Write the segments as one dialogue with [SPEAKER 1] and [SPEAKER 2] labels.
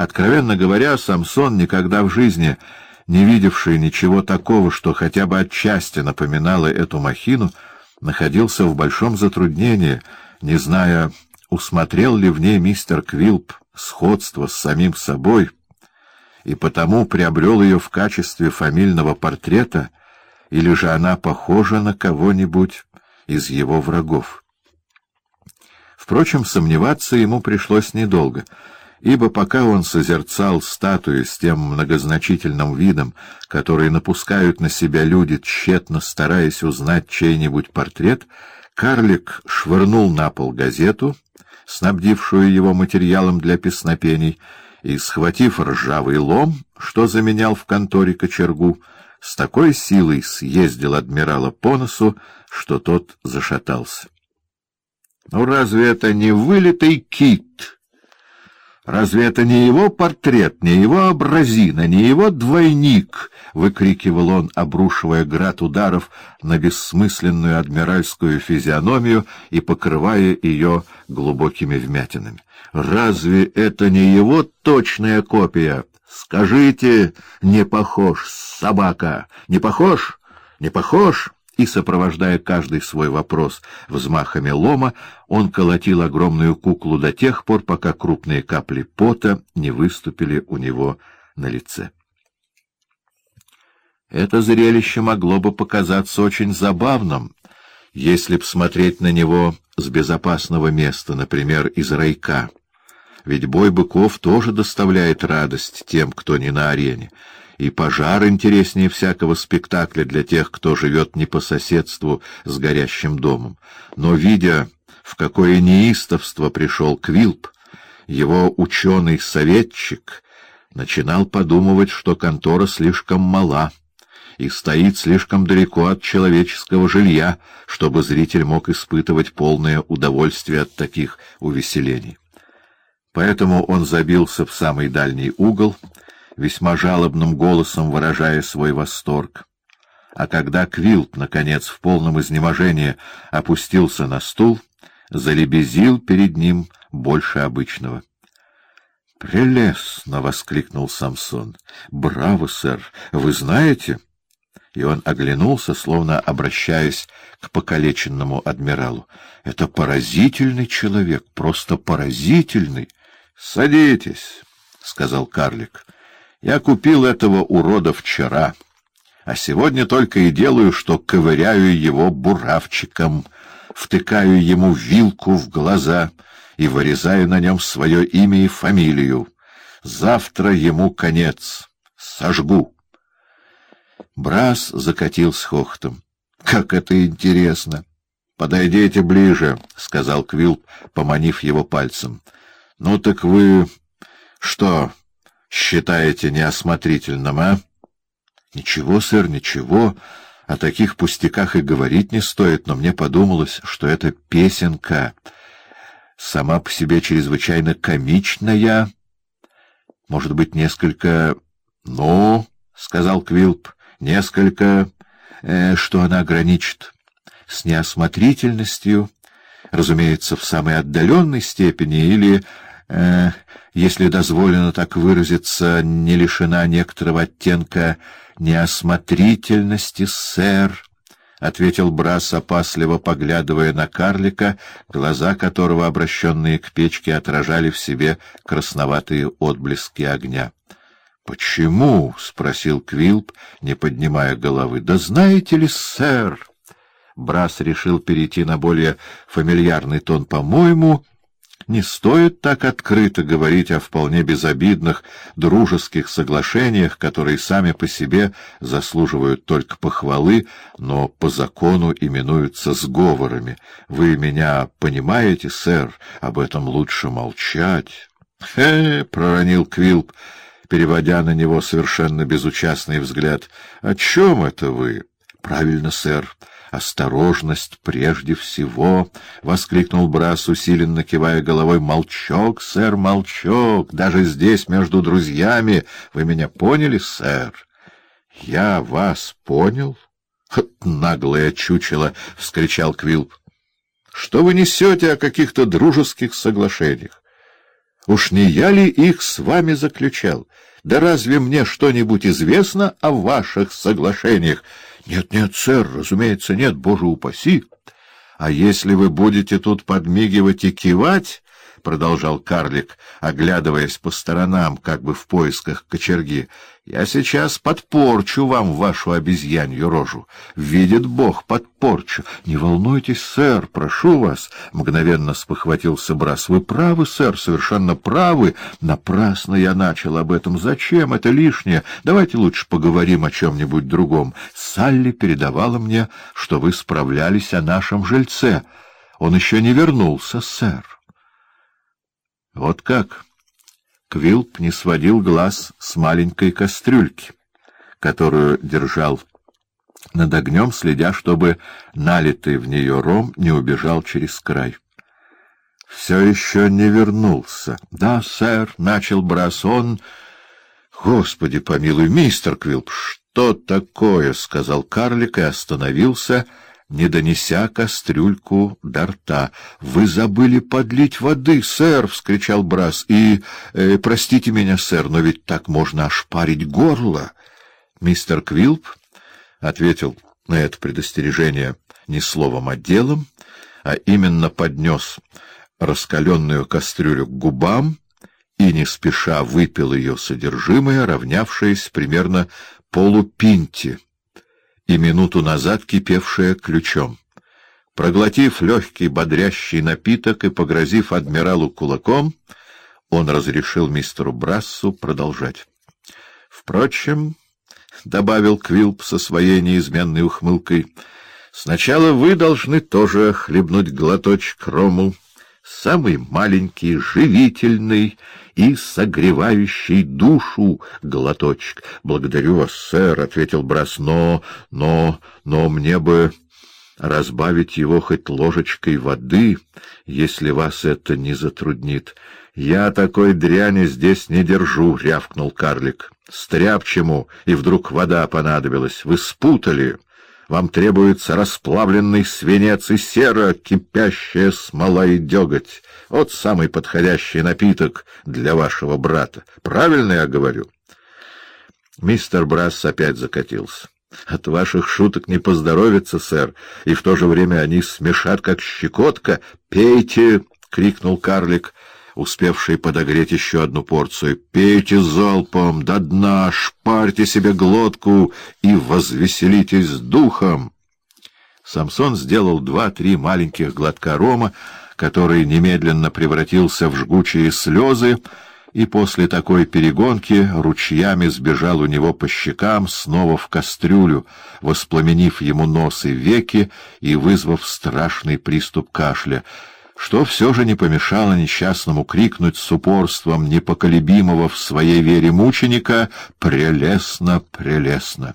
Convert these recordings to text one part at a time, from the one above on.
[SPEAKER 1] Откровенно говоря, Самсон, никогда в жизни не видевший ничего такого, что хотя бы отчасти напоминало эту махину, находился в большом затруднении, не зная, усмотрел ли в ней мистер Квилп сходство с самим собой, и потому приобрел ее в качестве фамильного портрета, или же она похожа на кого-нибудь из его врагов. Впрочем, сомневаться ему пришлось недолго, ибо пока он созерцал статую с тем многозначительным видом, который напускают на себя люди, тщетно стараясь узнать чей-нибудь портрет, карлик швырнул на пол газету, снабдившую его материалом для песнопений, и, схватив ржавый лом, что заменял в конторе кочергу, с такой силой съездил адмирала по носу, что тот зашатался. Ну разве это не вылитый кит? Разве это не его портрет, не его образина, не его двойник? — выкрикивал он, обрушивая град ударов на бессмысленную адмиральскую физиономию и покрывая ее глубокими вмятинами. — Разве это не его точная копия? Скажите, не похож, собака, не похож, не похож? И, сопровождая каждый свой вопрос взмахами лома, он колотил огромную куклу до тех пор, пока крупные капли пота не выступили у него на лице. Это зрелище могло бы показаться очень забавным, если б смотреть на него с безопасного места, например, из райка. Ведь бой быков тоже доставляет радость тем, кто не на арене, и пожар интереснее всякого спектакля для тех, кто живет не по соседству с горящим домом. Но, видя, в какое неистовство пришел Квилп, его ученый-советчик начинал подумывать, что контора слишком мала и стоит слишком далеко от человеческого жилья, чтобы зритель мог испытывать полное удовольствие от таких увеселений. Поэтому он забился в самый дальний угол — весьма жалобным голосом выражая свой восторг. А когда Квилт, наконец, в полном изнеможении опустился на стул, залебезил перед ним больше обычного. «Прелестно!» — воскликнул Самсон. «Браво, сэр! Вы знаете...» И он оглянулся, словно обращаясь к покалеченному адмиралу. «Это поразительный человек, просто поразительный!» «Садитесь!» — сказал карлик. Я купил этого урода вчера, а сегодня только и делаю, что ковыряю его буравчиком, втыкаю ему вилку в глаза и вырезаю на нем свое имя и фамилию. Завтра ему конец. Сожгу. Брас закатил с хохотом. — Как это интересно! — Подойдите ближе, — сказал Квилп, поманив его пальцем. — Ну так вы... что считаете неосмотрительным, а? — Ничего, сэр, ничего. О таких пустяках и говорить не стоит, но мне подумалось, что эта песенка сама по себе чрезвычайно комичная. Может быть, несколько... — Ну, — сказал Квилп, — несколько... Э, что она граничит с неосмотрительностью, разумеется, в самой отдаленной степени, или э, если дозволено так выразиться, не лишена некоторого оттенка неосмотрительности, сэр, — ответил Брас, опасливо поглядывая на карлика, глаза которого, обращенные к печке, отражали в себе красноватые отблески огня. — Почему? — спросил Квилп, не поднимая головы. — Да знаете ли, сэр... Брас решил перейти на более фамильярный тон. — По-моему, не стоит так открыто говорить о вполне безобидных дружеских соглашениях, которые сами по себе заслуживают только похвалы, но по закону именуются сговорами. Вы меня понимаете, сэр? Об этом лучше молчать. — Хе! — проронил Квилп, переводя на него совершенно безучастный взгляд. — О чем это вы? — Правильно, сэр. «Осторожность прежде всего!» — воскликнул Брас, усиленно кивая головой. «Молчок, сэр, молчок! Даже здесь, между друзьями! Вы меня поняли, сэр?» «Я вас понял?» «Наглое чучело!» — вскричал Квилп. «Что вы несете о каких-то дружеских соглашениях? Уж не я ли их с вами заключал? Да разве мне что-нибудь известно о ваших соглашениях? Нет, нет, сэр, разумеется, нет, боже упаси. А если вы будете тут подмигивать и кивать, — продолжал карлик, оглядываясь по сторонам, как бы в поисках кочерги, — я сейчас подпорчу вам вашу обезьянью рожу. Видит Бог, подпорчу. Не волнуйтесь, сэр, прошу вас, — мгновенно спохватился Брас. — Вы правы, сэр, совершенно правы. Напрасно я начал об этом. Зачем? Это лишнее. Давайте лучше поговорим о чем-нибудь другом. Салли передавала мне, что вы справлялись о нашем жильце. Он еще не вернулся, сэр. Вот как? Квилп не сводил глаз с маленькой кастрюльки, которую держал над огнем, следя, чтобы налитый в нее ром не убежал через край. — Все еще не вернулся. — Да, сэр, — начал Брасон. — Господи помилуй, мистер Квилп, что такое? — сказал карлик и остановился, — не донеся кастрюльку до рта. — Вы забыли подлить воды, сэр! — вскричал Брас. — И, э, простите меня, сэр, но ведь так можно ошпарить горло. Мистер Квилп ответил на это предостережение не словом, а делом, а именно поднес раскаленную кастрюлю к губам и не спеша выпил ее содержимое, равнявшееся примерно полупинте и минуту назад кипевшая ключом. Проглотив легкий бодрящий напиток и погрозив адмиралу кулаком, он разрешил мистеру Брассу продолжать. Впрочем, — добавил Квилп со своей неизменной ухмылкой, — сначала вы должны тоже хлебнуть глоточек рому, самый маленький, живительный и согревающий душу глоточек. — Благодарю вас, сэр, — ответил Брас, — но, но, но мне бы разбавить его хоть ложечкой воды, если вас это не затруднит. — Я такой дряни здесь не держу, — рявкнул карлик. — Стряпчему, и вдруг вода понадобилась. Вы спутали. Вам требуется расплавленный свинец и сера, кипящая смола и деготь. Вот самый подходящий напиток для вашего брата. Правильно я говорю? Мистер Брасс опять закатился. От ваших шуток не поздоровится, сэр, и в то же время они смешат, как щекотка. «Пейте!» — крикнул карлик, успевший подогреть еще одну порцию. «Пейте залпом до дна, шпарьте себе глотку и возвеселитесь духом!» Самсон сделал два-три маленьких глотка рома, который немедленно превратился в жгучие слезы, и после такой перегонки ручьями сбежал у него по щекам снова в кастрюлю, воспламенив ему нос и веки и вызвав страшный приступ кашля, что все же не помешало несчастному крикнуть с упорством непоколебимого в своей вере мученика «Прелестно, прелестно!».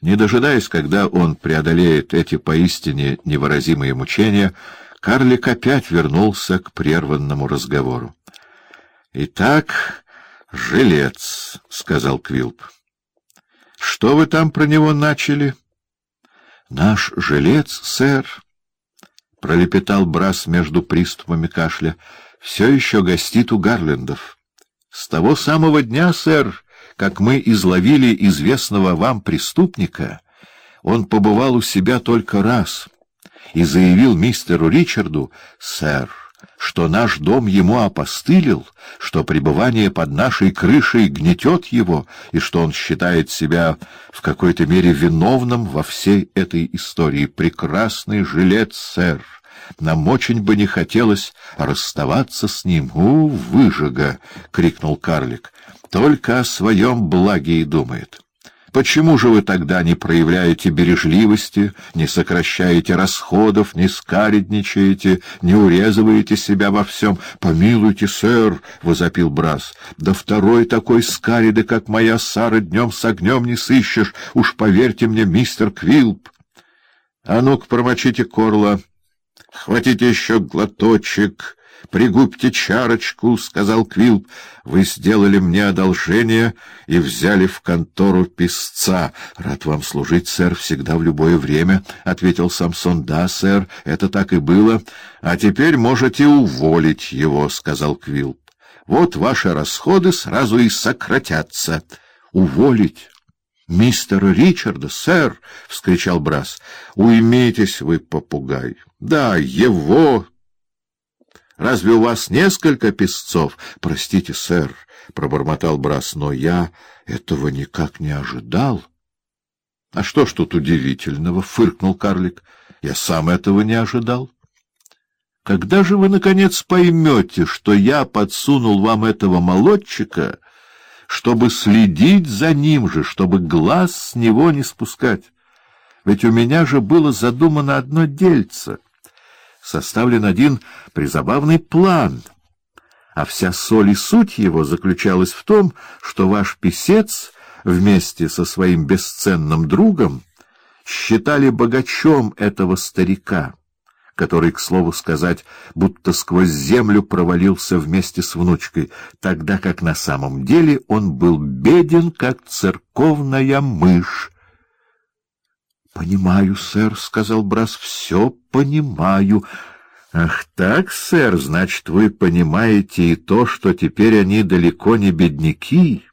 [SPEAKER 1] Не дожидаясь, когда он преодолеет эти поистине невыразимые мучения, карлик опять вернулся к прерванному разговору. — Итак, жилец, — сказал Квилп. — Что вы там про него начали? — Наш жилец, сэр, — пролепетал Брас между приступами кашля, — все еще гостит у Гарлендов. — С того самого дня, сэр, как мы изловили известного вам преступника, он побывал у себя только раз и заявил мистеру Ричарду, «Сэр, что наш дом ему опостылил, что пребывание под нашей крышей гнетет его, и что он считает себя в какой-то мере виновным во всей этой истории. Прекрасный жилец, сэр!» Нам очень бы не хотелось расставаться с ним. — У, выжига! — крикнул карлик. — Только о своем благе и думает. Почему же вы тогда не проявляете бережливости, не сокращаете расходов, не скаредничаете, не урезываете себя во всем? — Помилуйте, сэр, — возопил Брас, — да второй такой скариды, как моя Сара, днем с огнем не сыщешь, уж поверьте мне, мистер Квилп. — А ну-ка, промочите корло, — Хватите еще глоточек, Пригубьте чарочку, — сказал Квилп. — Вы сделали мне одолжение и взяли в контору писца. — Рад вам служить, сэр, всегда в любое время, — ответил Самсон. — Да, сэр, это так и было. — А теперь можете уволить его, — сказал Квилп. — Вот ваши расходы сразу и сократятся. — Уволить? — Мистер Ричарда, сэр! — вскричал Брас. — Уймитесь вы, попугай. — Да, его Разве у вас несколько песцов? — Простите, сэр, — пробормотал Брас, — но я этого никак не ожидал. — А что ж тут удивительного? — фыркнул карлик. — Я сам этого не ожидал. — Когда же вы, наконец, поймете, что я подсунул вам этого молодчика, чтобы следить за ним же, чтобы глаз с него не спускать? Ведь у меня же было задумано одно дельце — составлен один призабавный план, а вся соль и суть его заключалась в том, что ваш писец вместе со своим бесценным другом считали богачом этого старика, который, к слову сказать, будто сквозь землю провалился вместе с внучкой, тогда как на самом деле он был беден, как церковная мышь, — Понимаю, сэр, — сказал Брас, — все понимаю. — Ах так, сэр, значит, вы понимаете и то, что теперь они далеко не бедняки,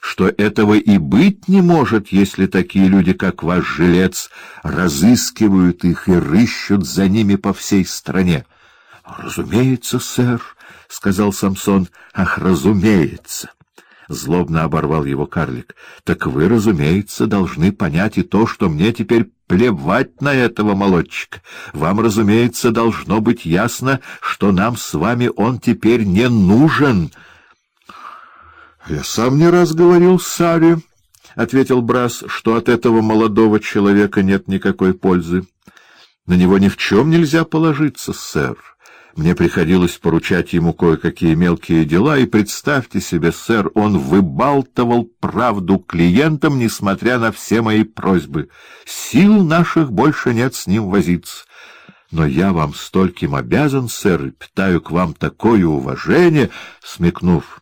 [SPEAKER 1] что этого и быть не может, если такие люди, как ваш жилец, разыскивают их и рыщут за ними по всей стране. — Разумеется, сэр, — сказал Самсон, — ах, разумеется. — Злобно оборвал его карлик. — Так вы, разумеется, должны понять и то, что мне теперь плевать на этого молодчика. Вам, разумеется, должно быть ясно, что нам с вами он теперь не нужен. — Я сам не раз говорил Саре, — ответил Брас, — что от этого молодого человека нет никакой пользы. На него ни в чем нельзя положиться, сэр. Мне приходилось поручать ему кое-какие мелкие дела, и представьте себе, сэр, он выбалтывал правду клиентам, несмотря на все мои просьбы. Сил наших больше нет с ним возиться. Но я вам стольким обязан, сэр, и питаю к вам такое уважение, смекнув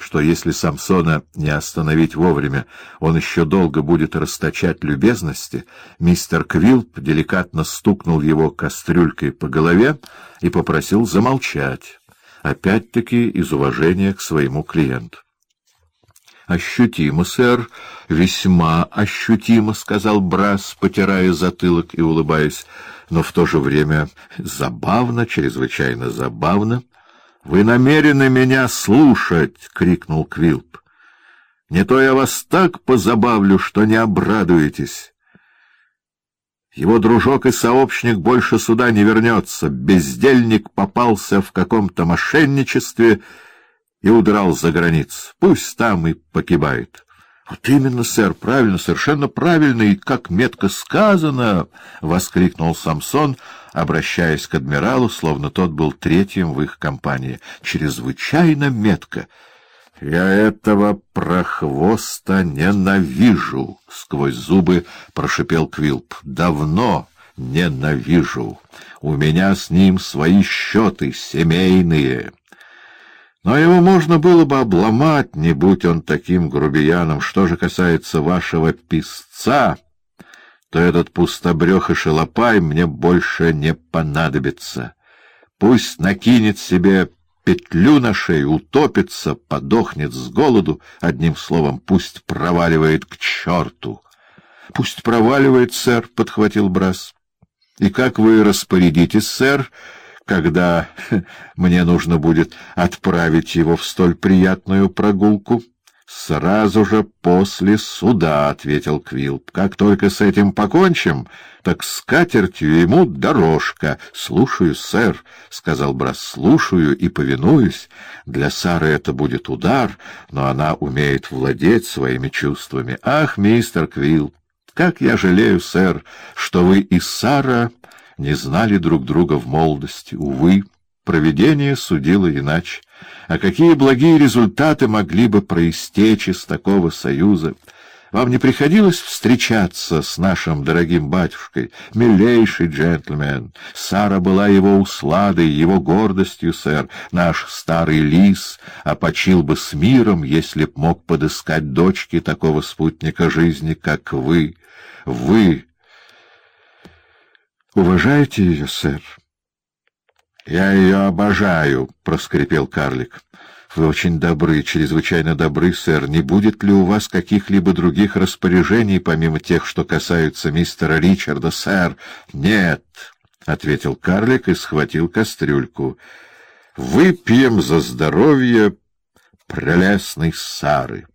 [SPEAKER 1] что если Самсона не остановить вовремя, он еще долго будет расточать любезности, мистер Квилп деликатно стукнул его кастрюлькой по голове и попросил замолчать, опять-таки из уважения к своему клиенту. «Ощутимо, сэр, весьма ощутимо», — сказал Брас, потирая затылок и улыбаясь, — «но в то же время забавно, чрезвычайно забавно». Вы намерены меня слушать, крикнул Квилп. Не то я вас так позабавлю, что не обрадуетесь. Его дружок и сообщник больше сюда не вернется. Бездельник попался в каком-то мошенничестве и удрал за границу. Пусть там и погибает. — Вот именно, сэр, правильно, совершенно правильно, и как метко сказано! — воскликнул Самсон, обращаясь к адмиралу, словно тот был третьим в их компании. — Чрезвычайно метко! — Я этого прохвоста ненавижу! — сквозь зубы прошипел Квилп. — Давно ненавижу! У меня с ним свои счеты семейные! — но его можно было бы обломать, не будь он таким грубияном. Что же касается вашего писца, то этот пустобрех и шалопай мне больше не понадобится. Пусть накинет себе петлю на шею, утопится, подохнет с голоду, одним словом, пусть проваливает к черту. — Пусть проваливает, сэр, — подхватил Брас. — И как вы распорядитесь, сэр, — когда мне нужно будет отправить его в столь приятную прогулку? — Сразу же после суда, — ответил Квилп. — Как только с этим покончим, так с катертью ему дорожка. — Слушаю, сэр, — сказал Брас, — слушаю и повинуюсь. Для Сары это будет удар, но она умеет владеть своими чувствами. Ах, мистер Квилп, как я жалею, сэр, что вы и Сара не знали друг друга в молодости. Увы, провидение судило иначе. А какие благие результаты могли бы проистечь из такого союза? Вам не приходилось встречаться с нашим дорогим батюшкой? Милейший джентльмен! Сара была его усладой, его гордостью, сэр. Наш старый лис опочил бы с миром, если б мог подыскать дочки такого спутника жизни, как вы. Вы уважаете ее, сэр? — Я ее обожаю, — проскрипел карлик. Вы очень добры, чрезвычайно добры, сэр. Не будет ли у вас каких-либо других распоряжений, помимо тех, что касаются мистера Ричарда, сэр? Нет, — ответил карлик и схватил кастрюльку. Выпьем за здоровье прелестной Сары.